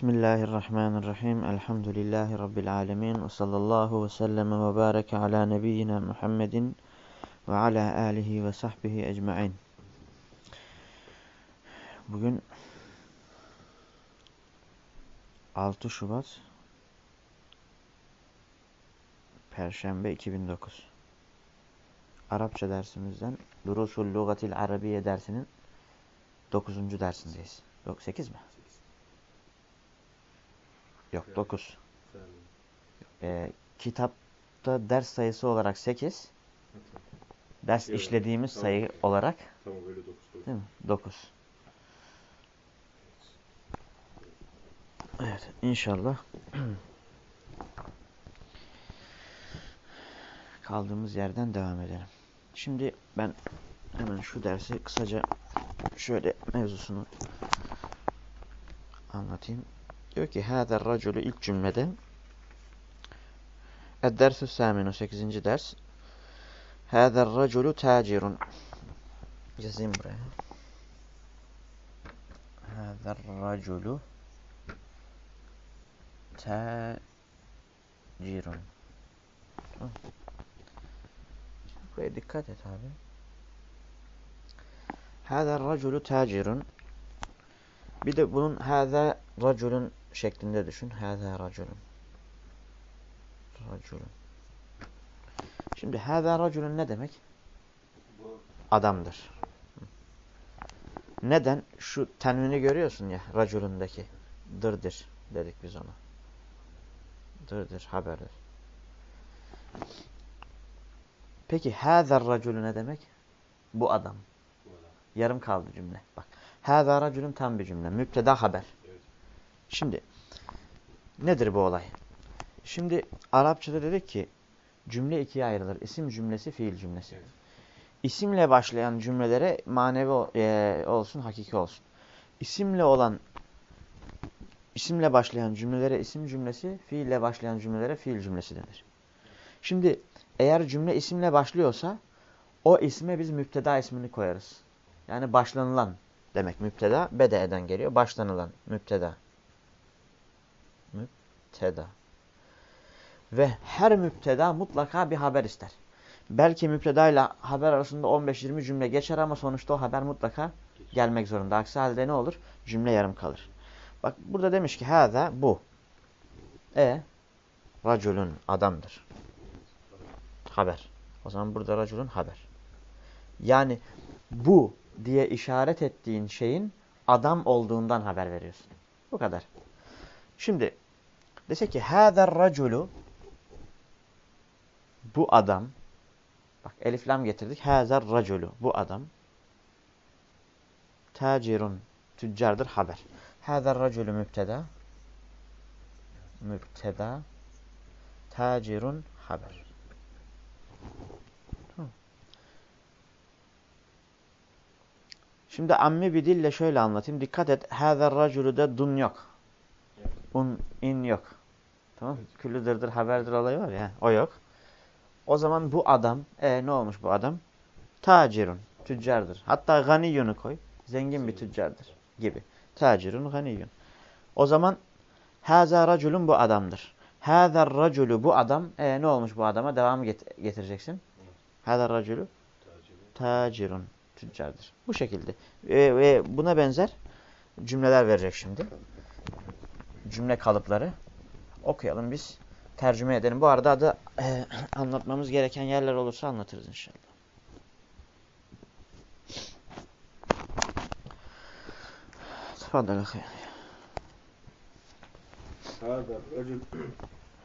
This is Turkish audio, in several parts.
Bismillahirrahmanirrahim. Elhamdülillahi Rabbil alemin. Ve sallallahu ve sellem ve bareke ala nebiyyina Muhammedin ve ala alihi ve sahbihi ecma'in. Bugün 6 Şubat Perşembe 2009. Arapça dersimizden Durusul Lugatil Arabiye dersinin 9. dersindeyiz. Yok 8 mi? Yok 9. Ee, kitapta ders sayısı olarak 8. Ders Evet, işlediğimiz tamam. sayı olarak Tamam öyle 9 doğru. değil mi? 9. Evet inşallah kaldığımız yerden devam edelim. Şimdi ben hemen şu dersi kısaca şöyle mevzusunu anlatayım. Diyor ki hâzer racülü ilk cümlede Ed-dersü sâminu 8. ders Hâzer racülü tâcirun Yazayım buraya. Hâzer racülü tâcirun Tamam. Buraya dikkat et abi. Hâzer racülü tâcirun Bir de bunun hâzâ racülün şeklinde düşün. Hâzâ racülün. Racülün. Şimdi hâzâ racülün ne demek? Adamdır. Neden? Şu tenvini görüyorsun ya racülündeki. Dırdır dedik biz ona. Dırdır haberdir. Peki hâzâ racülü ne demek? Bu adam. bu adam. Yarım kaldı cümle. Bak. Hâzâ racülün tam bir cümle. Müpteda haber. Şimdi nedir bu olay? Şimdi Arapçada dedik ki cümle ikiye ayrılır. İsim cümlesi, fiil cümlesi. Evet. İsimle başlayan cümlelere manevi e, olsun, hakiki olsun. İsimle olan isimle başlayan cümlelere isim cümlesi, fiille başlayan cümlelere fiil cümlesi denir. Şimdi eğer cümle isimle başlıyorsa o isme biz müpteda ismini koyarız. Yani başlanılan demek müpteda, bede'den geliyor. Başlanılan müpteda. Müpteda. Ve her müpteda mutlaka bir haber ister. Belki müpteda ile haber arasında 15-20 cümle geçer ama sonuçta o haber mutlaka gelmek zorunda. Aksi halde ne olur? Cümle yarım kalır. Bak burada demiş ki hâzâ bu. E raculun adamdır. Haber. O zaman burada raculun haber. Yani bu diye işaret ettiğin şeyin adam olduğundan haber veriyorsun. Bu kadar. Şimdi dese ki hâzer raculu bu adam bak elif lam getirdik. Hâzer raculu bu adam tacirun tüccardır haber. Hâzer raculu mübteda mübteda tacirun haber. Şimdi ammi bir dille şöyle anlatayım. Dikkat et. Hâzer raculu'da dun yok. Un, in yok. Tamam Küllüdürdür, haberdir olayı var ya. O yok. O zaman bu adam, e ne olmuş bu adam? Tacirun, tüccardır. Hatta ganiyunu koy. Zengin bir tüccardır gibi. Tacirun, ganiyun. O zaman hâzâ raculun bu adamdır. Hâzâ raculu bu adam. E ne olmuş bu adama? Devamı get getireceksin. Hâzâ raculu tacirun, tüccardır. Bu şekilde. E, ve buna benzer cümleler verecek şimdi. Cümle kalıpları okuyalım biz. Tercüme edelim. Bu arada da e, anlatmamız gereken yerler olursa anlatırız inşallah. Tafadar akıyalım.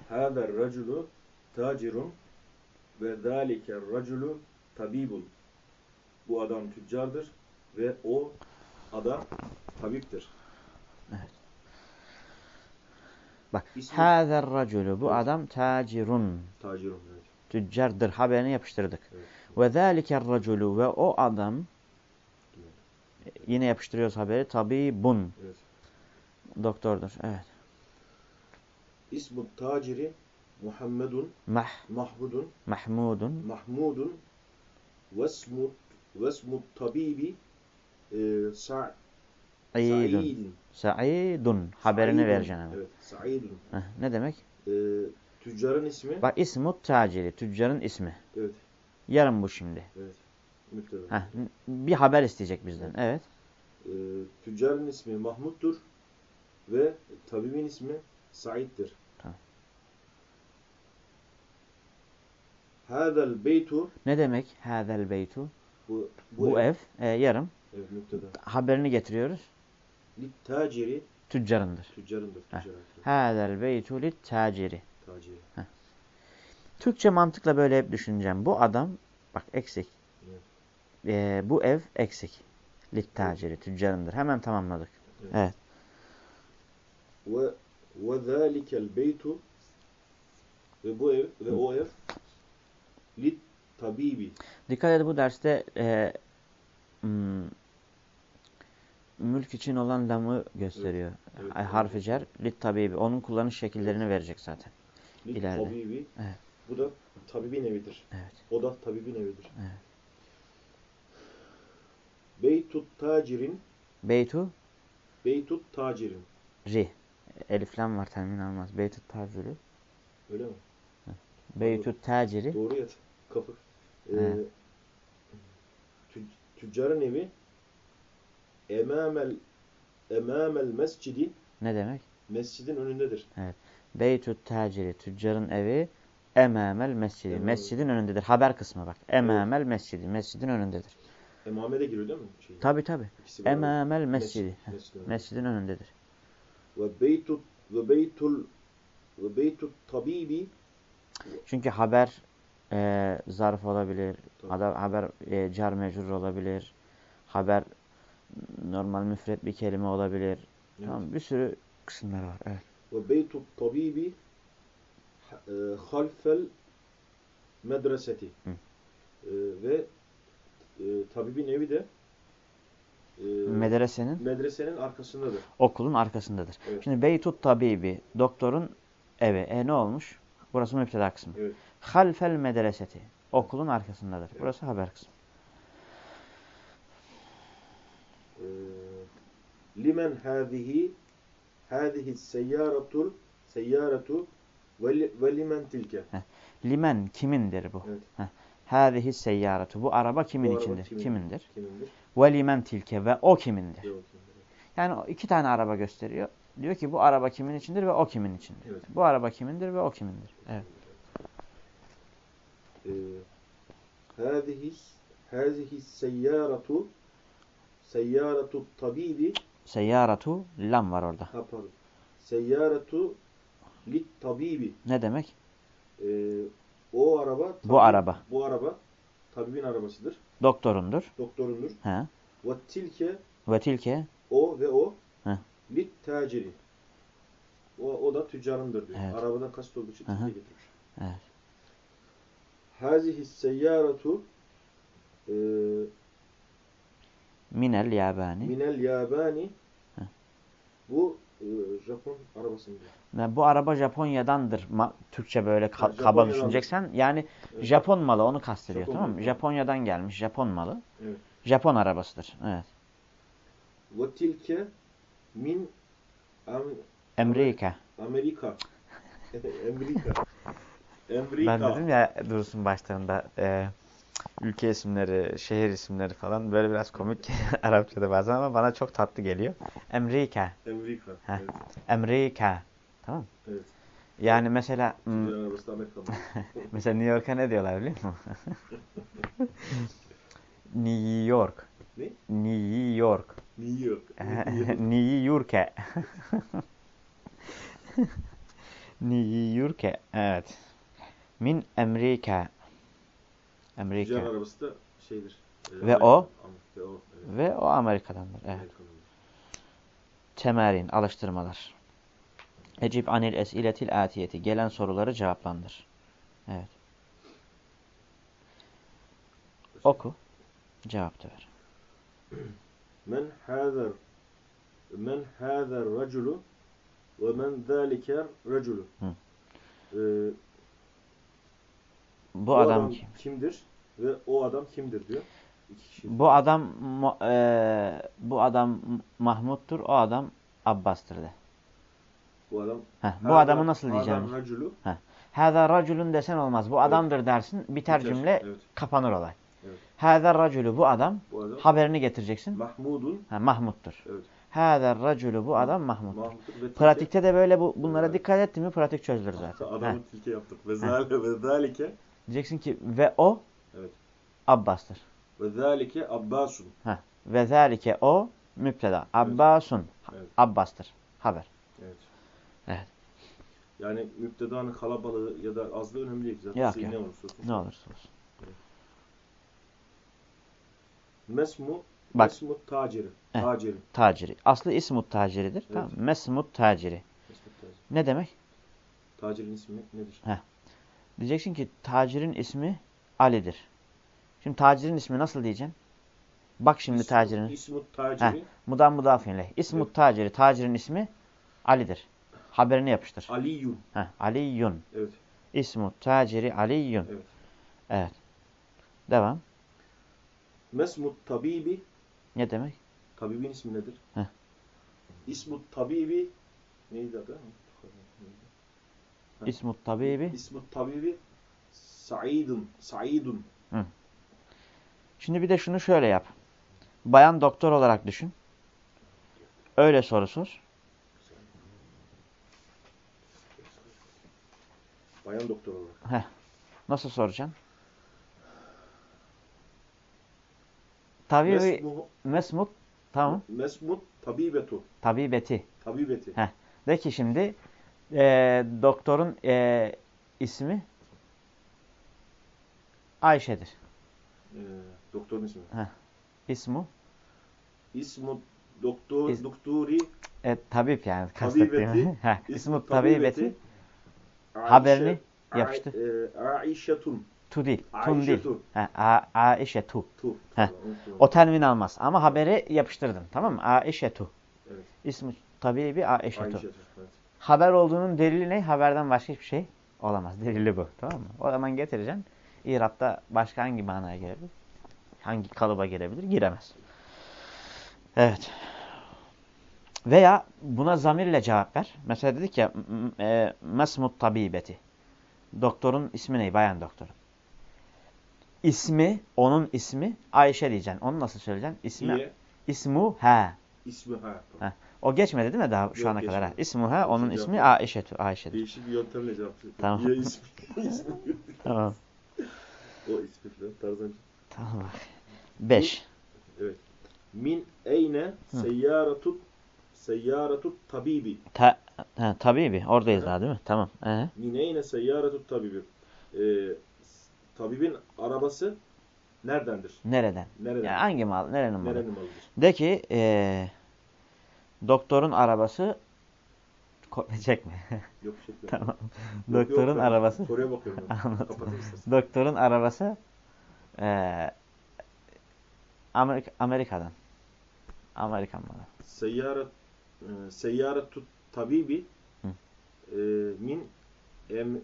Hâder raculu tacirun ve zâlike raculu tabibun. Bu adam tüccardır ve o adam tabiptir. Evet. Bak. Hâzer raculu. Bu adam tacirun. Tacirun evet. Tüccardır. Haberini yapıştırdık. evet. Ve zâliker raculu. Ve o adam yine yapıştırıyoruz haberi. Tabibun. evet. Doktordur. Evet. İsmu taciri Muhammedun Mah, Mahmudun Mahmudun. Mahmudun vesmu vesmu tabibi e, Sa Sa'idun. Sa'idun. Haberini Sa'idun. vereceksin hemen. Evet. Sa'idun. Heh, ne demek? Ee, tüccarın ismi. Bak ismut taciri. Tüccarın ismi. Evet. Yarın bu şimdi. Evet. Müpteda. Heh, bir haber isteyecek bizden. Evet. Ee, tüccarın ismi Mahmut'tur ve tabibin ismi Said'dir. Tamam. Hâzel beytu Ne demek? Hâzel beytu. bu, Bu, ev. e, yarım. Müpteda. Haberini getiriyoruz. Lit taciri Tüccarındır. tüccarındır. Hâzel beytu lit taciri. Taciri. Türkçe mantıkla böyle hep düşüneceğim. Bu adam bak eksik. Evet. Ee, bu ev eksik. Lit taciri. Tüccarındır. Hemen tamamladık. Evet. Evet. Ve ve zâlikel beytu ve bu ev ve o ev lit tabibi. Dikkat edin bu derste e, hmm, mülk için olan lamı gösteriyor. Evet, evet. Harfi cer, lit tabibi. Onun kullanış şekillerini verecek zaten. Lit İleride. tabibi. Evet. Bu da tabibin evidir. Evet. O da tabibin evidir. Evet. Beytut tacirin Beytu Beytut tacirin. ri. Elif lam var temin almaz. Beytu taciri. Öyle mi? Beytu taciri. Doğru yat. Kapı. Ee, tüccarın evi emamel emamel mescidi Ne demek? mescidin önündedir. Beytu taciri. Tüccarın evi emamel mescidi. Emamel. Mescidin önündedir. Haber kısmı bak. Emamel mescidi. Mescidin önündedir. Emame de giriyor değil mi? Şey, Tabi tabi. Emamel mescidi. Mescid- mescidin. Mescidin önündedir. Ve beytut ve beytul ve beytut tabibi Çünkü haber e, zarf olabilir. Tabii. Haber e, car mecrur olabilir. Haber normal müfret bir kelime olabilir. Evet. Tamam bir sürü kısımlar var. Evet. ve beytut tabibi e, halfel medreseti. E, ve e, tabibin evi de Medresenin medresenin arkasındadır. okulun arkasındadır. Evet. Şimdi Beytut tabibi doktorun evi. E ne olmuş? Burası müpteda kısmı. Evet. Halfel medreseti okulun arkasındadır. Evet. Burası haber kısmı. Limen hâzihi hâzihi seyyâratul seyyâratu ve, li- ve limen tilke. Limen kimindir bu? Evet. Hâzihi seyyaratu. Bu araba kimin Bu içindir? kimin? Kimindir? Kimindir? Ve limen tilke ve o kimindir? Yani iki tane araba gösteriyor. Diyor ki bu araba kimin içindir ve o kimin içindir. Evet. Bu araba kimindir ve o kimindir. Evet. Ee, hâzihi seyyâratu seyyâratu tabibi Seyyaratu lam var orada. ha pardon. Seyyâratu lit tabibi. Ne demek? Ee, o araba Bu araba. Bu araba tabibin arabasıdır. Doktorundur. Doktorundur. He. Ve tilke Ve tilke o ve o Heh. lit taciri. O, o da tüccarındır diyor. Evet. Arabadan kasıt olduğu için tilke getirmiş. Evet. Hazihi seyyâratu e, minel yabani. minel yabani Heh. bu e, Japon arabası mı? diyor? Ve bu araba Japonya'dandır. Ma- Türkçe böyle ka- Ha, kaba düşüneceksen. Yani Evet. Japon malı onu kastediyor Japon tamam mı? Japonya'dan gelmiş Japon malı. Evet. Japon arabasıdır. Evet. Ve tilke min am, Amerika. Amerika. Amerika. Amerika. Ben dedim ya Dursun başlarında e, ülke isimleri, şehir isimleri falan böyle biraz komik Arapçada bazen ama bana çok tatlı geliyor. Amerika. Amerika. Evet. Amerika. Tamam evet. Yani mesela hmm, mesela New York'a ne diyorlar biliyor musun? New York. Ne? New York. New York. New York'e. New York'e. Evet. Min Amerika. Amerika. Tüccar arabası da şeydir. e, Ve o? O. Evet. Ve o Amerika'dandır. Evet. Amerika'dan. Temerin, alıştırmalar. Ecib anil esiletil atiyeti. Gelen soruları cevaplandır. Evet. Oku. Cevap da ver. Men hâzer men hâzer raculu ve men zâliker raculu. Ee, Bu, adam, kim? kimdir ve o adam kimdir diyor. İki kişi. Bu adam e, bu adam Mahmud'dur, o adam Abbas'tır de. Bu adam. Heh, bu adamı nasıl diyeceğim? hâzâ raculu. Hâzâ raculun desen olmaz. Bu adamdır dersin. Biter Biter, cümle evet. kapanır olay. Evet. Hâzâ raculu bu adam Bu adam. haberini getireceksin. Mahmudun. Ha, Mahmud'dur. Evet. Hâzâ raculu bu adam Mahmud'dur. Pratikte de böyle bu, bunlara Evet. dikkat ettin mi pratik çözülür zaten. Adamı Heh. tilke yaptık. Ve zâlike. Diyeceksin ki ve o Evet. Abbas'tır. Ve zâlike Abbasun. Heh. Ve zâlike o müpteda. Abbasun. Evet. Abbas'tır. Haber. Evet. Evet. Yani müptedanın kalabalığı ya da azlığı önemli değil. Zaten Yok, yok. ne olursa olsun. Ne olursa olsun. Mesmu, Bak. mesmu taciri. Heh. Taciri. Taciri. Aslı ismut taciridir. Tamam. mı? Mesmut taciri. Mesmu taciri. Ne demek? Tacirin ismi nedir? Diyeceksin ki tacirin ismi Ali'dir. Şimdi tacirin ismi nasıl diyeceksin? Bak şimdi İsmu- tacirin. İsmu taciri. Mudan mudafin leh. İsmut taciri. Tacirin ismi Ali'dir. Haberini yapıştır. Aliyun. Heh. Aliyun. Evet. İsmut taciri Aliyun. Evet. Evet. Devam. Mesmu tabibi. Ne demek? Tabibin ismi nedir? Heh. İsmu tabibi. Neydi adı? Heh. İsmut tabibi. İsmu tabibi. Saidun. Saidun. Şimdi bir de şunu şöyle yap. Bayan doktor olarak düşün. Öyle soru sor. Bayan doktor olarak. Nasıl soracaksın? Tabibi Mesmu, mesmut tamam. mesmut tabibetu. Tabibeti. Tabibeti. Heh. De ki şimdi e, doktorun e, ismi Ayşe'dir. Ee, doktorun ismi. İsmu İsmu doktor, İs- doktori e, tabip yani Tabibeti. Heh, İsmu tabibeti. Haberini yapıştır. e, Aişetun. Tu değil. Tun değil. Aişe tu. Tu. Heh. O tenvin almaz. Ama haberi yapıştırdın. Tamam mı? Aişe tu. Evet. İsmi tabibi Aişe tu. Evet. Haber olduğunun delili ne? Haberden başka hiçbir şey olamaz. Delili bu. Tamam mı? O zaman getireceksin. İrab'da başka hangi manaya girebilir? Hangi kalıba girebilir? Giremez. Evet. Veya buna zamirle cevap ver. Mesela dedik ya e, mesmut tabibeti. Doktorun ismi ne? Bayan doktorun. İsmi, onun ismi Ayşe diyeceksin. Onu nasıl söyleyeceksin? İsmi, İye, ismu ha. ismi ha. Ha. O geçmedi değil mi daha şu Yok, ana kadar? Ha. geçmedi. İsmu ha. Onun Şimdi ismi yapalım. Ayşe'tu. Ayşe'dir. Değişik bir yöntemle cevap veriyor. Tamam. İye ismi. ismi. Tamam. o ismi falan. Tarzan. Tamam. 5. Evet. Min eyne seyyaratut seyyaratut tabibi. Ta, ha, tabibi. Oradayız Hı. daha değil mi? Tamam. Ee, Min eyne seyyaratut tabibi. Ee, tabibin arabası neredendir? nereden? Nereden? Ya hangi mal? Nerenin malı? Nerenin malıdır? De ki ee, doktorun arabası kopya çekme. Yok yok. tamam. Yok, doktorun yok, arabası Soruya bakıyorum. Anladım. Doktorun arabası ee, Amerika, Amerika'dan. Amerikan malı. Seyyarat e, seyyaratut tabibi Hı. e, min em, em,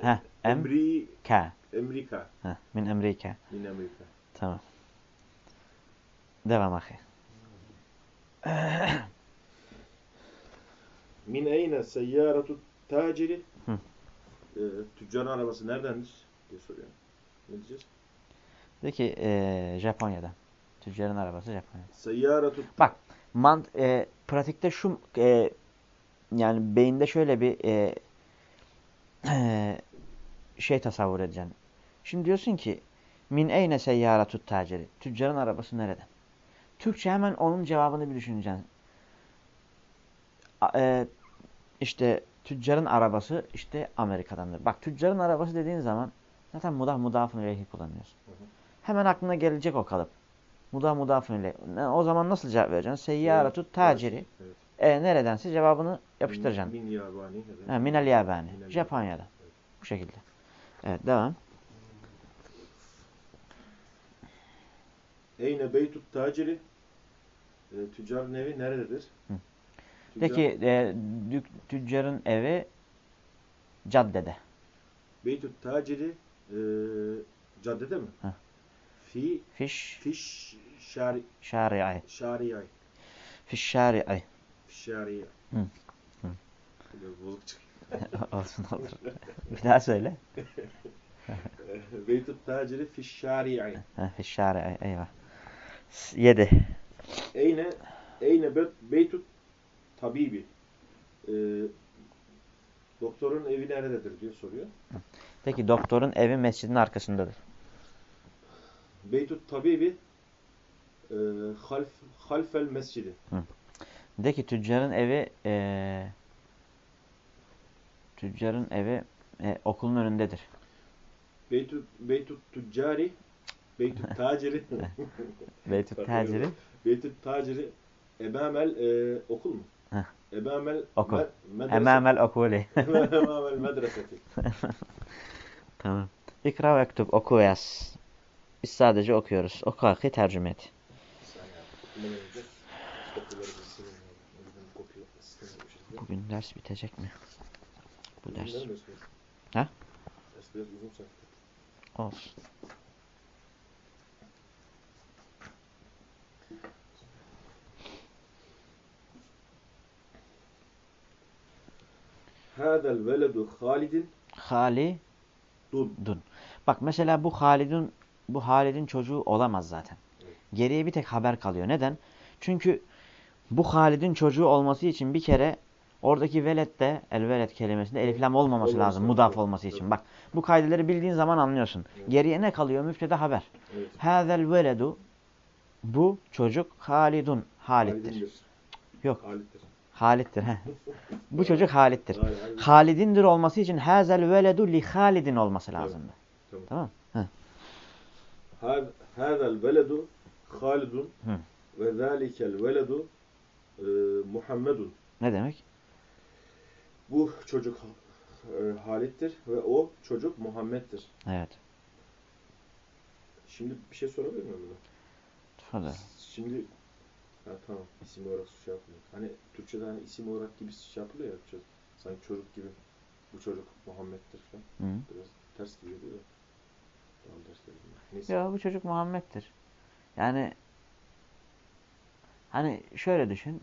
Heh, em- emri K. Amerika. Ha, min Amerika. Min Amerika. Tamam. Devam ahi. Min eyne seyyaratut taciri e, tüccarın arabası neredendir diye soruyor. Ne diyeceğiz? De ki ee, Japonya'dan. Tüccarın arabası Japonya'dan. Seyyaratut Bak mant e, pratikte şu e, yani beyinde şöyle bir e, e, şey tasavvur edeceksin. Şimdi diyorsun ki min eyne seyyaratut taciri. Tüccarın arabası nereden? Türkçe hemen onun cevabını bir düşüneceksin. E, işte tüccarın arabası işte Amerika'dandır. Bak tüccarın arabası dediğin zaman zaten mudah mudafın ileyhi kullanıyorsun. Hı hı. Hemen aklına gelecek o kalıp. Mudah mudafın ileyhi. O zaman nasıl cevap vereceksin? Seyyaratut taciri. Evet. E neredense cevabını yapıştıracaksın. Min, min yabani. Ha, minel yabani. Minel Japonya'dan. Evet. Bu şekilde. Evet devam. Eyne beytut taciri e, tüccarın evi nerededir? Hı. Tüccar- Peki e, dük- tüccarın evi caddede. Beytut taciri e, caddede mi? Heh. Fi Fiş fiş şari şari'i. şariyay. Fiş şari'i. Şariye. Hı. Hı. Bozuk çıkıyor. Olsun olur. Bir daha söyle. Beytut taciri fiş şari'i. Fiş şari'i. Eyvah. 7. Eyne eyne beytut tabibi. Ee, doktorun evi nerededir diye soruyor. Peki doktorun evi mescidin arkasındadır. Beytut tabibi e, half, halfel mescidi. De ki tüccarın evi eee tüccarın evi e, okulun önündedir. Beytut, beytut tüccari Beytut taciri Beytut taciri Beytut taciri Ebamel e, okul mu? Heh. Ebamel Okul. emamel okuli. Ebamel medreseti. tamam. İkra ve ektub oku yaz. Biz sadece okuyoruz. Oku akı tercüme et. Bugün ders bitecek mi? Bu ders. Ha? Ders biraz uzun sanki. Olsun. Hâzel veledu Halidin Hali dun. dun. Bak mesela bu Halid'in bu Halid'in çocuğu olamaz zaten. Evet. Geriye bir tek haber kalıyor. Neden? Çünkü bu Halid'in çocuğu olması için bir kere oradaki velet de el velet kelimesinde elif lam olmaması Olmaması lazım. Mudaf olması için. Evet. Bak bu kaideleri bildiğin zaman anlıyorsun. Evet. Geriye ne kalıyor? Müfteda haber. Evet. Hazel veledu bu çocuk Halidun. Halittir. Halidindir. Yok. Halittir. Halittir. heh. bu çocuk Halittir. Halidindir olması için hazel veledu li Halidin olması lazımdı. Tamam. Tamam. Hâ- Hâzel veledu Halidun ve zâlikel veledu e, Muhammedun. Ne demek? Bu çocuk e, Halit'tir ve o çocuk Muhammed'dir. Evet. Şimdi bir şey sorabilir miyim? Hadi. Şimdi ha, tamam isim olarak şey yapılıyor. Hani Türkçe'de hani isim olarak gibi şey yapılıyor ya Türkçe. Sanki çocuk gibi. Bu çocuk Muhammed'dir falan. Hı. Biraz ters gibi geliyor da. Tamam ters geliyor. Neyse. Ya bu çocuk Muhammed'dir. Yani hani şöyle düşün.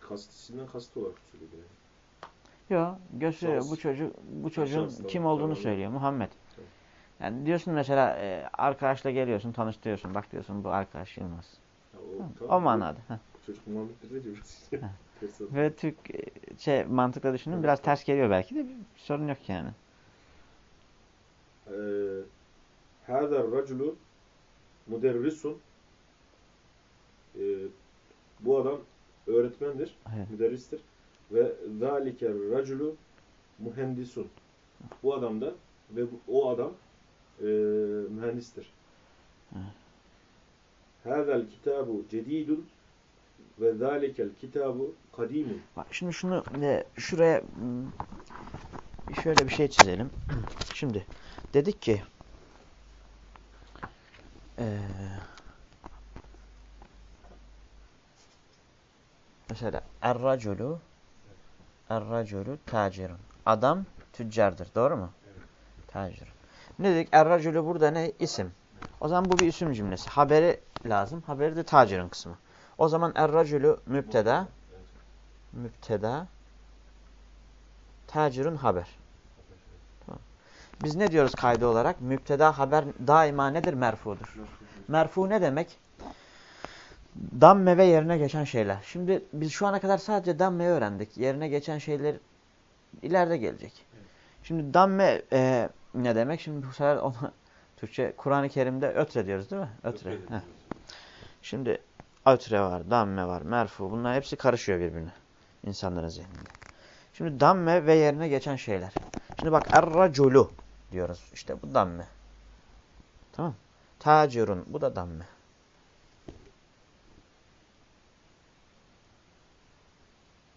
Kast isimden kast olarak söylüyor yani. Yo gösteriyor Şahıs. bu çocuk bu çocuğun tamam, kim olduğunu tamam. söylüyor. Muhammed. Tamam. Yani diyorsun mesela e, arkadaşla geliyorsun tanıştırıyorsun. Bak diyorsun bu arkadaş Yılmaz. O, Hı, tamam. O manada. Çocuk. Ters oldu. Ve Türk e, şey mantıkla Evet. biraz ters geliyor belki de bir sorun yok yani. Eee Hâzer raculu müderrisun Eee, Bu adam öğretmendir, Evet. müderristir. Ve zâliker raculu mühendisun. Bu adam da ve bu- o adam eee mühendistir. Evet. Hâzel kitabu cedidun ve zâlikel kitabu kadimun. Bak şimdi şunu e, şuraya hmm, şöyle bir şey çizelim. Şimdi dedik ki eee, mesela er-raculu er-raculu tacirun. Adam tüccardır. Doğru mu? Evet. Tacir. Ne dedik? Er-raculu burada ne? İsim. O zaman bu bir isim cümlesi. Haberi lazım. Haberi de tacirun kısmı. O zaman er-raculu müpteda Evet. müpteda tacirun haber. Biz ne diyoruz kaydı olarak? Müpteda haber daima nedir? Merfudur. Merfu ne demek? Damme ve yerine geçen şeyler. Şimdi biz şu ana kadar sadece dammeyi öğrendik. Yerine geçen şeyler ileride gelecek. Şimdi damme e, ne demek? Şimdi bu sefer ona Türkçe Kur'an-ı Kerim'de ötre diyoruz değil mi? Ötre. Ötre. Şimdi ötre var, damme var, merfu. Bunlar hepsi karışıyor birbirine. insanların zihninde. Şimdi damme ve yerine geçen şeyler. Şimdi bak er-raculu diyoruz. İşte bu damme. Tamam. Tacirun. Bu da damme.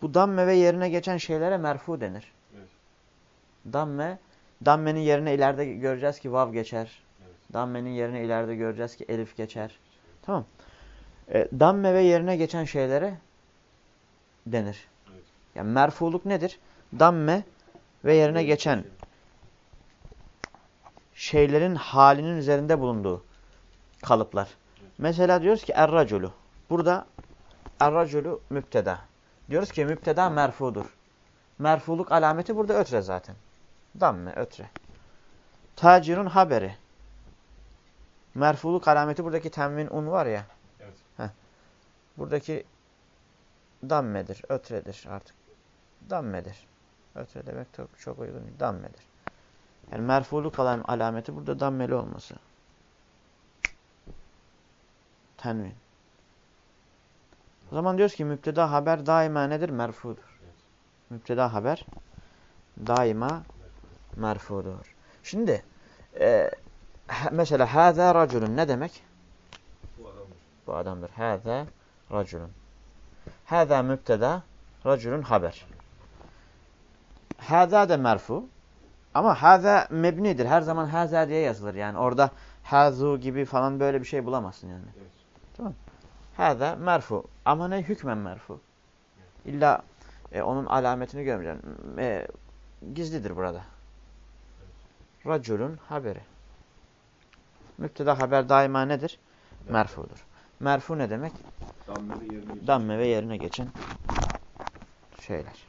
Bu damme ve yerine geçen şeylere merfu denir. Evet. Damme, dammenin yerine ileride göreceğiz ki vav geçer. Evet. Dammenin yerine ileride göreceğiz ki elif geçer. Tamam. E, damme ve yerine geçen şeylere denir. Evet. Yani merfuluk nedir? Damme ve yerine geçen şeylerin halinin üzerinde bulunduğu kalıplar. Mesela diyoruz ki erraculu. Burada erraculu müpteda. Diyoruz ki müpteda merfudur. Merfuluk alameti burada ötre zaten. Damme ötre. Tacirun haberi. Merfuluk alameti buradaki tenvin un var ya. Evet. Heh. Buradaki dammedir, ötredir artık. Dammedir. Ötre demek çok, çok uygun değil. Dammedir. Yani merfuluk alam alameti burada dammeli olması. Tenvin. O zaman diyoruz ki müpteda haber daima nedir? Merfudur. Evet. Müpteda haber daima merfudur. Şimdi e, mesela hâzâ raculun ne demek? Bu adamdır. Bu adamdır. Hâzâ raculun. Hâzâ müpteda raculun haber. Hâzâ de merfu. Ama hâzâ mebnidir. Her zaman hâzâ diye yazılır. Yani orada hâzû gibi falan böyle bir şey bulamazsın yani. Evet. Hâzâ merfu. Ama ne hükmen merfu. İlla e, onun alametini görmeyeceksin. E, gizlidir burada. Raculun haberi. Müpteda haber daima nedir? Merfudur. Merfu ne demek? Damme ve yerine geçecek. Damme ve yerine geçen şeyler.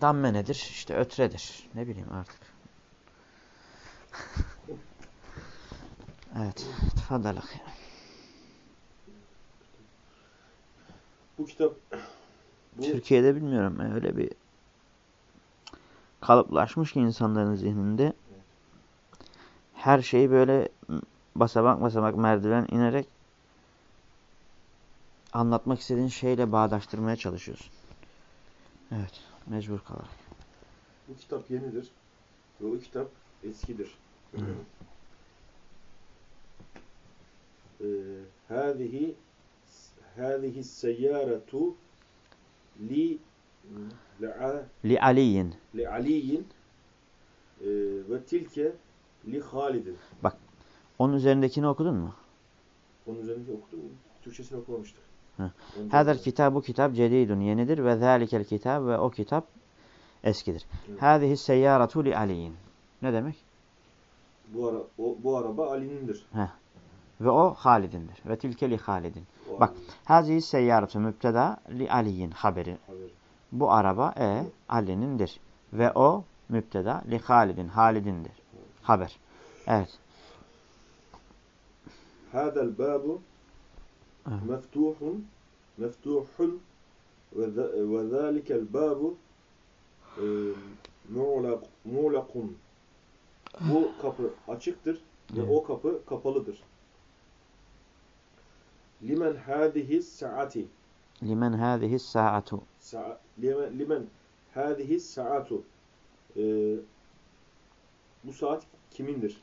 Damme nedir? İşte ötredir. Ne bileyim artık. evet. Tfadalak. Bu kitap bu Türkiye'de bilmiyorum. Öyle bir kalıplaşmış ki insanların zihninde. Her şeyi böyle basamak basamak merdiven inerek anlatmak istediğin şeyle bağdaştırmaya çalışıyorsun. Evet. Mecbur kalarak. bu kitap yenidir ve o kitap eskidir. Eee hâzihi hâzihi seyyâretu li Li Aliyin. li Ali'yin eee, ve tilke li Halid'in. Onun üzerindekini okudun mu? Onun üzerinde okudum? Türkçesini okumamıştık. Da- kitap bu kitap cedidun yenidir ve zalikel kitap ve o kitap eskidir. Evet. Hâzihi seyyâretu li Aliyin. Ne demek? Bu, ara, o, bu araba Ali'nindir. Ve o Halid'indir. Ve tilke li Halidin. Bak. Ali'nin Hâzihi seyyâretu mübteda li Aliyin haberi. haberi. Bu araba e Ali'nindir. Ve o mübteda li Halidin. Halidindir. Haber. Evet. Hadal babu meftuhun meftuhun ve zalikel babu e, muğlak, muğlakun. Bu kapı açıktır ve o kapı kapalıdır. Limen hadihi saati Limen hâzihi sa'atu. Sa- limen, hadihi saatu E, bu saat kimindir?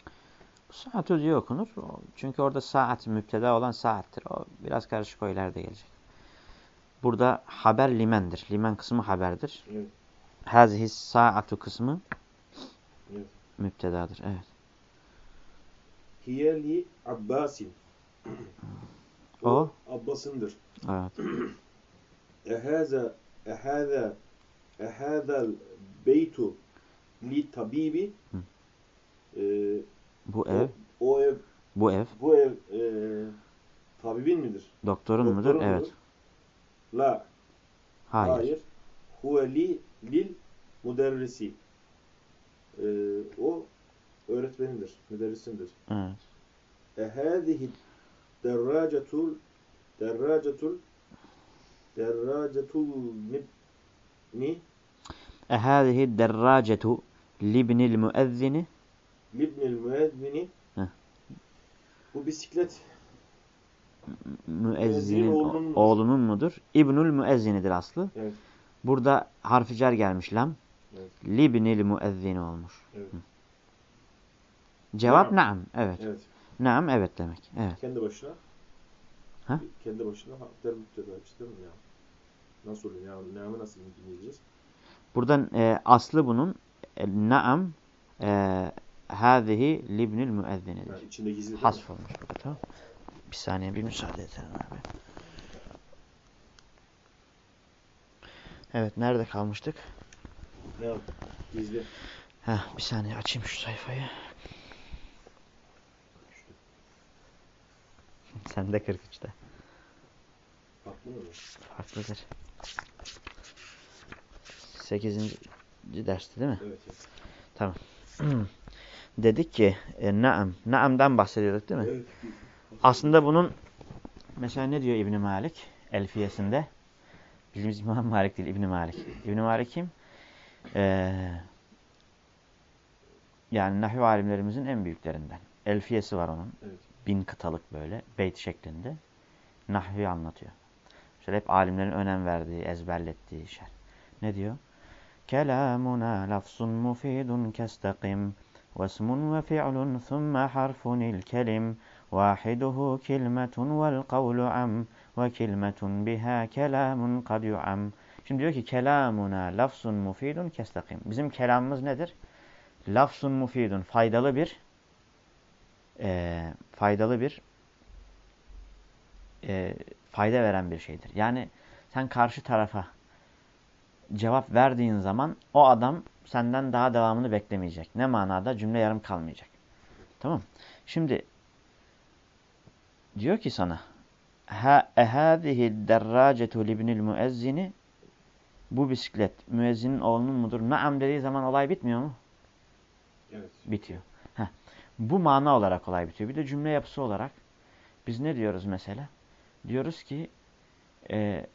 Saatu diye okunur. O- Çünkü orada saat müpteda olan saattir. O biraz karışık o ileride gelecek. Burada haber limendir. Limen kısmı haberdir. Evet. Hazihi saatu kısmı Evet. müptedadır. Evet. Hiye li Abbasin. O? Abbas'ındır. Evet. Ehaza ehaza ehazal beytu li tabibi Ee, Bu o, ev, o ev bu ev bu ev e, tabibin midir? doktorun mudur? Doktorun Evet. mudur? La. Hayır. Hayır. Huve li lil müderrisi. Ee, o öğretmenindir, müderrisindir. Evet. ehadihi derracetul derracetul derracetul mibni Ehâzihi derracetu libnil müezzini libnil müezzini bu bisiklet müezzinin oğlunun mudur? oğlunun mudur? İbnül müezzinidir aslı. evet, Burada harfi cer gelmiş lam. Evet. Libnil müezzini olmuş. evet, Cevap Naam. naam. Evet. evet. Naam evet demek. Evet. Kendi başına Ha? kendi başına haklar müttedaçı değil mi ya? Nasıl oluyor? Ya, namı nasıl dinleyeceğiz? Buradan e, aslı bunun e, naam e, hâzihi libnil müezzinidir. Yani? Hasf olmuş burada tamam. Bir saniye bir müsaade edelim abi. Evet nerede kalmıştık? Ne? Gizli. Heh, bir saniye açayım şu sayfayı. Sende 43'te. Farklı mı? Farklıdır. 8. dersti değil mi? Evet. evet. Dedik ki e, naam. Naam'dan bahsediyorduk değil mi? Evet. Aslında bunun mesela ne diyor İbn Malik Elfiyesinde? Bizim İmam Malik değil İbn Malik. İbn Malik kim? Ee, yani nahiv alimlerimizin en büyüklerinden. Elfiyesi var onun. Evet. Bin kıtalık böyle beyt şeklinde. Nahvi anlatıyor. Şöyle hep alimlerin önem verdiği, ezberlettiği şey. Ne diyor? Kelamuna lafzun mufidun kestakim واسم وفعل ثم حرف الكلم واحده كلمة والقول عم وكلمة بها كلام قد يعم Şimdi diyor ki kelamuna lafzun mufidun kestakim. Bizim kelamımız nedir? Lafzun mufidun faydalı bir e, faydalı bir e, fayda veren bir şeydir. Yani sen karşı tarafa cevap verdiğin zaman o adam senden daha devamını beklemeyecek. Ne manada? Cümle yarım kalmayacak. Tamam. Şimdi diyor ki sana ha ehadihi derracetu libnil müezzini bu bisiklet müezzinin oğlunun mudur? Naam dediği zaman olay bitmiyor mu? Evet. Bitiyor. Heh. Bu mana olarak olay bitiyor. Bir de cümle yapısı olarak biz ne diyoruz mesela? Diyoruz ki e,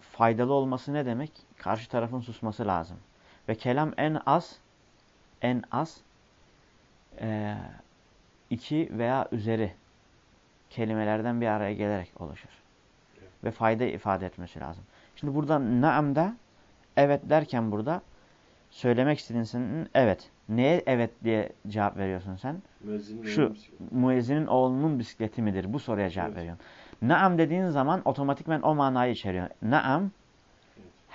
faydalı olması ne demek? Karşı tarafın susması lazım. Ve kelam en az en az e, iki veya üzeri kelimelerden bir araya gelerek oluşur. Evet. Ve fayda ifade etmesi lazım. Şimdi burada naamda evet derken burada söylemek istediğin senin evet. Neye evet diye cevap veriyorsun sen? Müezzinin Şu müezzinin oğlunun bisikleti midir? Bu soruya cevap Evet. veriyorsun. Naam dediğin zaman otomatikmen o manayı içeriyor. Naam.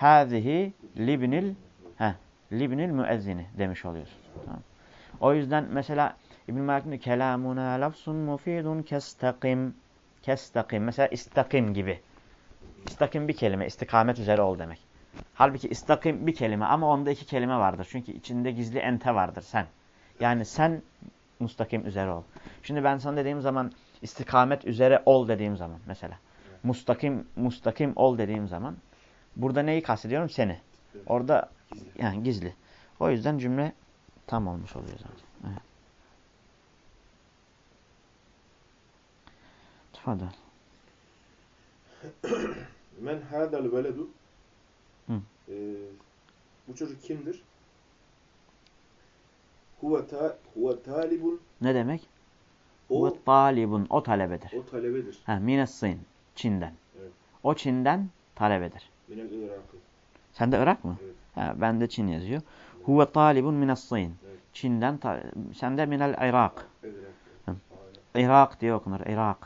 Hâzihi libnil heh, libnil müezzini demiş oluyorsun. Tamam. O yüzden mesela İbn-i Malik diyor kelamuna lafzun mufidun kestakim kestakim mesela istakim gibi. İstakim bir kelime, istikamet üzere ol demek. Halbuki istakim bir kelime ama onda iki kelime vardır. Çünkü içinde gizli ente vardır sen. Yani sen mustakim üzere ol. Şimdi ben sana dediğim zaman istikamet üzere ol dediğim zaman mesela. Mustakim mustakim ol dediğim zaman burada neyi kastediyorum? Seni. Orada Gizli. yani gizli. O yüzden cümle tam olmuş oluyor zaten. Evet. Tfadal. Men hadal veledu. Ee, bu çocuk kimdir? Huve, ta, huve talibun Ne demek? o, O talibun. O talebedir. o talebedir. Ha, minessin. Çin'den. Evet. O Çin'den talebedir. Minel Irak'ı. Sen de Irak mı? Evet. Ha, ben de Çin yazıyor. Huve talibun minessin. Evet. Çin'den. ta- Sen de minel Irak. Evet. Irak diye okunur. Irak.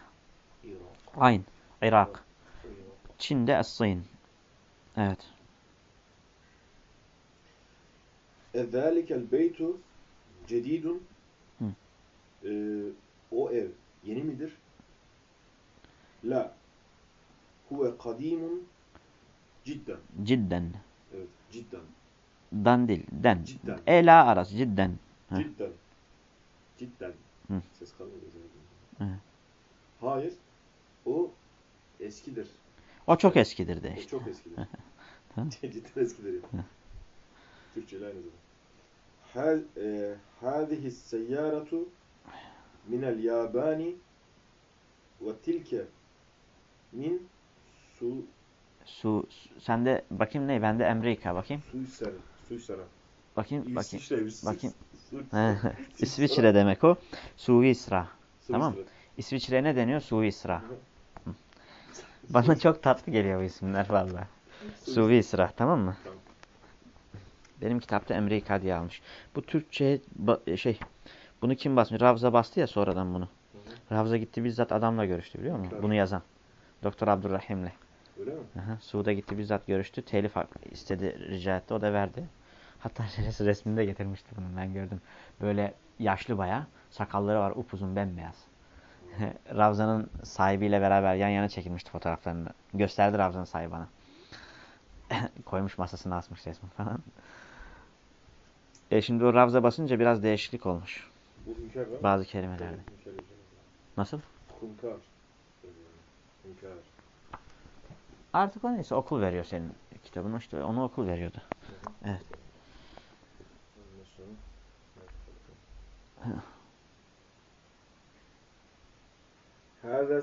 Irak. Ayn. Irak. Çin'de Es-Sin. Evet. Ezalikel beytu cedidun. Ee, o ev yeni midir? La. Huve kadimun cidden. Cidden. Evet, cidden. Dan değil. Den. Cidden. Ela arası. Cidden. Hı. Cidden. Cidden. Hı. Ses kalmadı zaten. Hayır. O eskidir. O çok eskidir de O işte. çok eskidir. Cidden eskidir. Türkçe ile aynı zamanda. E, hâzihi seyyâratu minel yabani ve tilke min su Su, su- sende bakayım ne? Bende Amerika bakayım. Suysara. Suysara. Bakayım bakayım. İsviçre, İsviçre. bakayım. İsviçre demek o. Suisra. Tamam. İsviçre ne deniyor? Suisra. Bana çok tatlı geliyor bu isimler valla. Suisra tamam mı? Tamam. Benim kitapta Amerika diye almış. Bu Türkçe şey bunu kim basmış? Ravza bastı ya sonradan bunu. Hı hı. Ravza gitti bizzat adamla görüştü biliyor musun? Tabii. Bunu yazan. Doktor Abdurrahim'le. Öyle mi? Aha, Suud'a gitti bizzat görüştü. Telif istedi, rica etti. O da verdi. Hatta res- resmini de getirmişti bunun. Ben gördüm. Böyle yaşlı baya. Sakalları var upuzun bembeyaz. Ravza'nın sahibiyle beraber yan yana çekilmişti fotoğraflarını. Gösterdi Ravza'nın sahibi bana. Koymuş masasına asmış resmi falan. E şimdi o Ravza basınca biraz değişiklik olmuş. Bu hünkâr? Bazı kelimelerde. Hünkâr hünkâr. Nasıl? Hünkâr. Artık o neyse okul veriyor senin kitabını işte onu okul veriyordu. Evet. Hâzâ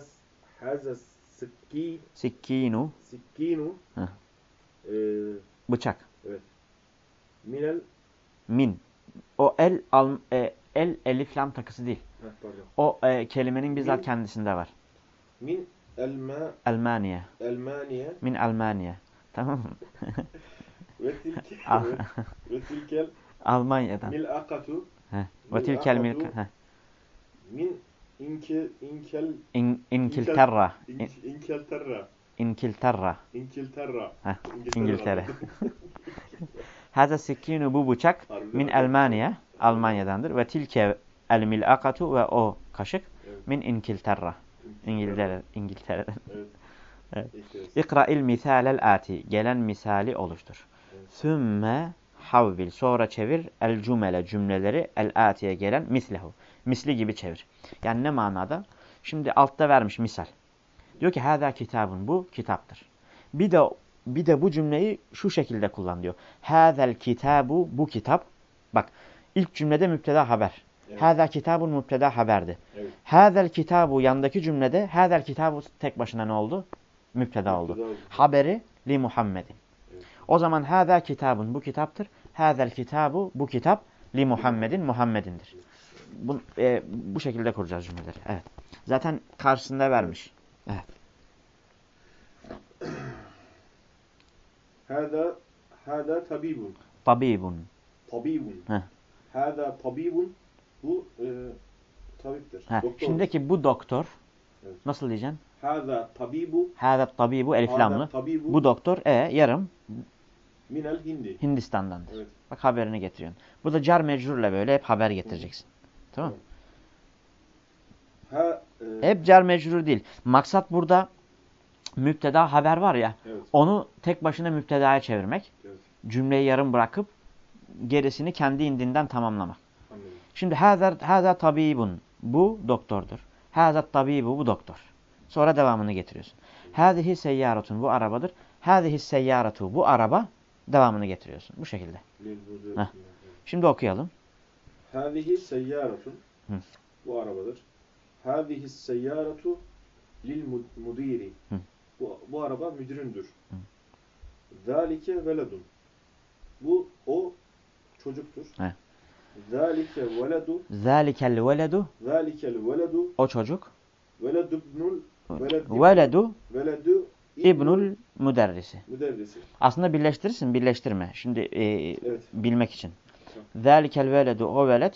hâzâ sıkkî Sikkinu sikkînu Heh. eee bıçak. minel Min. O el al, e, el elif lam takısı değil. heh. O e, kelimenin bizzat Min. kendisinde var. Min elma Almanya. Elmaniye Min Almanya. Tamam mı? ve tilke ve, tilkel Almanya'dan. mil'akatu. Ve tilkel akadu. milk. heh. min inke inkel İn, İnkilterra. İnkilterra. İnkilterra Heh, İngiltere. Hâzâ sikkinu bu bıçak min. Almanya. Almanya'dandır. Ve tilke el mil'akatu ve o kaşık min İnkilterra. İngiltere. İngiltere, İngiltere'den. Evet. Evet. İkra'il misalel ati. Gelen misali oluştur. Evet. Sümme havvil. Sonra çevir el cümle cümleleri el atiye gelen mislehu. Misli gibi çevir. Yani ne manada? Şimdi altta vermiş misal. Diyor ki hâzâ kitabun. Bu kitaptır. Bir de bir de bu cümleyi şu şekilde kullan diyor. Hâzel kitabu bu kitap. Bak ilk cümlede müpteda haber. Evet. Hâzâ kitabun müpteda haberdi. Evet. Hâzel kitabu yandaki cümlede hâzel kitabu tek başına ne oldu? Müpteda oldu. Oldu. Haberi li Muhammedin. Evet. O zaman hâzâ kitabun bu kitaptır. Hâzel kitabu bu kitap li Muhammedin Muhammedindir. Bu, e, bu şekilde kuracağız cümleleri. Evet. Zaten karşısında vermiş. Hâzâ hâzâ tabibun Tabibun. tabibun. Hâzâ tabibun bu e, tabiptir. Ha, Doktor. şimdiki bu doktor Evet. nasıl diyeceksin? Hâzâ tabibu Hâzâ tabibu elif hâzâ lamlı. tabibu Bu doktor e yarım minel hindi. Hindistan'dandır. Evet. Bak haberini getiriyorsun. Bu da car mecrurla böyle hep haber getireceksin. Tamam Ha e, Hep car mecrur değil. Maksat burada müpteda haber var ya. evet. Onu tek başına müptedaya çevirmek. Evet. Cümleyi yarım bırakıp gerisini kendi indinden tamamlamak. Şimdi haza, haza tabibun. Bu doktordur. Haza tabibu bu doktor. Sonra devamını getiriyorsun. Hâzihi seyyaratun bu arabadır. Hâzihi seyyaratu bu araba devamını getiriyorsun. Bu şekilde. Heh. Şimdi okuyalım. Hâzihi seyyâratun Hı. bu arabadır. Hâzihi seyyâratu lil mud- mudiri bu, bu araba müdüründür. Hı. Zâlike veledun bu o çocuktur. He. Zâlike veledu Zâlikel veledu zâlikel veledu o çocuk. veledubnul veled, Veledu veledu ibnul müderrisi. müderrisi. Aslında birleştirirsin birleştirme. Şimdi e, Evet. bilmek için. Zâlikel veledu o veled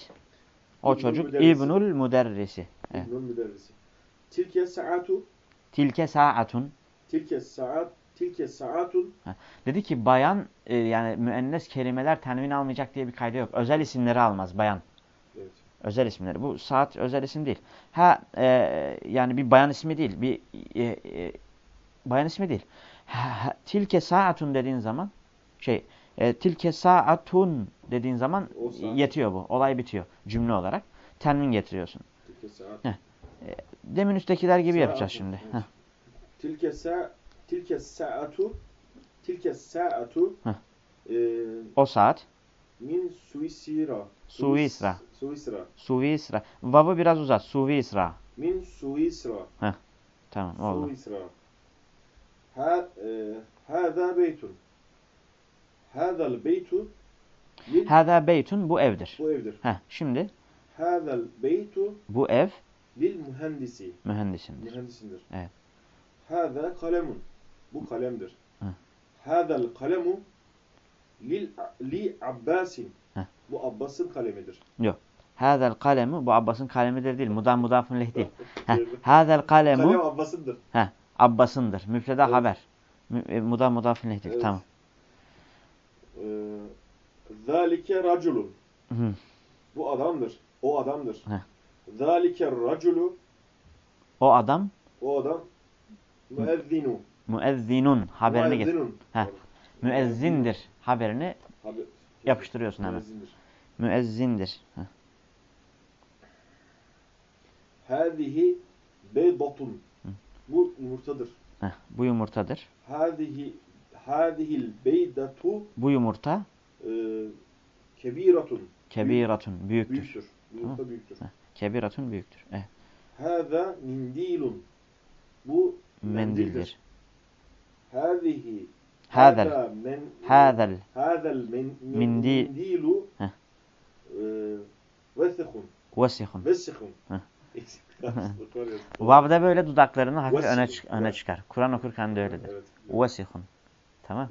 o İbnul çocuk müderrisi. ibnul müderrisi. Evet. İbnul müderrisi. Tilke saatu Tilke saatun. tilke saat tilke saatun Dedi ki bayan e, yani müennes kelimeler tenvin almayacak diye bir kayda yok. Özel isimleri almaz bayan. evet. Özel isimleri. Bu saat özel isim değil. Ha e, yani bir bayan ismi değil. Bir e, e, bayan ismi değil. Ha, tilke saatun dediğin zaman şey e, tilke saatun dediğin zaman saat. yetiyor bu. Olay bitiyor cümle olarak. Tenvin getiriyorsun. Tilke saat. Heh. Demin üsttekiler gibi Saatun, yapacağız şimdi. evet. Tilke sa tilke saatu tilke saatu Heh. e, O saat min Suisira. Suisra. Suisra. Suvisra. Vav'ı biraz uzat. Suvisra. Min Suisra. Tamam oldu. Suisra. Ha e, hada beytun. Hadal beytu Hâzâ beytun bu evdir. bu evdir. Heh, şimdi Hadal beytu bu ev lil mühendisi. mühendisindir. Mühendisindir. Evet. Hada kalemun. Bu kalemdir. Hadal kalemu li Abbasin. Bu Abbas'ın kalemidir. Hâzel kalemu bu Abbas'ın kalemidir değil. Mudan mudafun leh değil. Heh, Kalem Hâzel kalemu Abbas'ındır. Abbas'ındır. Müfreda Evet. haber. E, Mudan mudafun leh değil. Evet. Tamam. Ee, Zalike raculun. Bu adamdır. O adamdır. Heh. Zalike raculu. O adam O adam müezzinu. Müezzinun haberini getir. Heh. Müezzindir haberini Haber- yapıştırıyorsun hemen. Müezzindir. Müezzindir. Hâzihi beydatun. Bu yumurtadır. Heh, bu yumurtadır. Hâzihi hâzihil beydatu Bu yumurta e, kebiratun. kebiratun büyüktür. Büyüktür. Yumurta büyüktür. Heh. Kebiratun büyüktür. Eh, Hâzâ mindilun. Bu mendildir. Hâzihi Hâzel. Hâzel. hâzel mindilu vesihun. Vesihun. Vesihun. Vav'da böyle dudaklarını hafif öne, çık- öne Evet. çıkar. Kur'an okurken de öyledir. Evet. Vesihun. Tamam.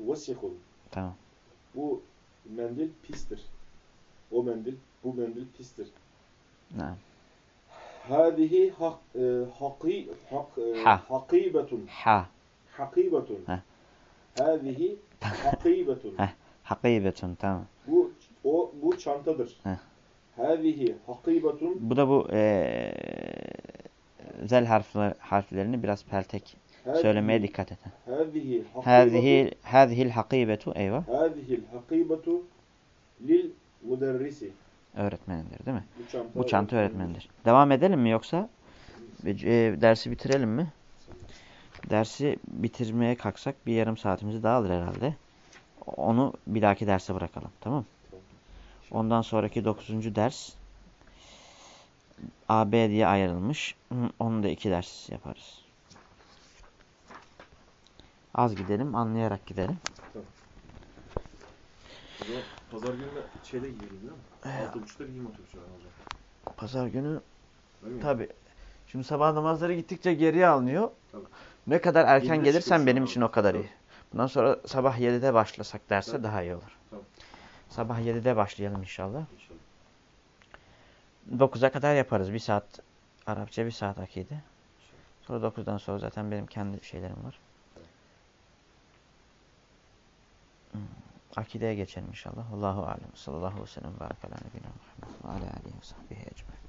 Vesihun. Tamam. Bu mendil pistir. O mendil, bu mendil pistir. Naam. Hâzihi hak, e, haki, hak, e, Ha. hakibetun. Ha. Hakibetun. Heh. Hâzihi hakibetun. Heh. Hakibetun. Tamam. bu o bu çantadır. Heh. Hâzihi hakibetun. Bu da bu eee zel harfler, harflerini biraz peltek söylemeye dikkat et. Hâzihi hakibetun. Hâzihi hâzihil hakibetu eyvah. Hâzihil hakibetu lil müderrisi. Öğretmenindir değil mi? Bu çanta, Bu çanta öğretmenindir. Devam edelim mi yoksa e, dersi bitirelim mi? Dersi bitirmeye kalksak bir yarım saatimizi daha alır herhalde. Onu bir dahaki derse bırakalım. Tamam Tamam. Ondan sonraki dokuzuncu ders AB diye ayrılmış. Onu da iki ders yaparız. Az gidelim, anlayarak gidelim. O zaman Pazar günü de şeyle gidelim değil mi? Altı buçukta gideyim otobüse ben hocam. Pazar günü Öyle mi? tabi. Şimdi sabah namazları gittikçe geriye alınıyor. Tabii. Ne kadar erken Yedide gelirsen çıkıyorsun benim abi. için o kadar Tabii. iyi. Bundan sonra sabah 7'de başlasak derse Tabii. daha iyi olur. Tamam. Sabah 7'de başlayalım inşallah. İnşallah. 9'a kadar yaparız. Bir saat Arapça, bir saat akide. Sonra 9'dan sonra zaten benim kendi şeylerim var. Akideye geçelim inşallah. Allahu alem. Sallallahu aleyhi ve sellem. Barakala nebine Muhammed. Ve ala aleyhi ve sahbihi ecmaîn.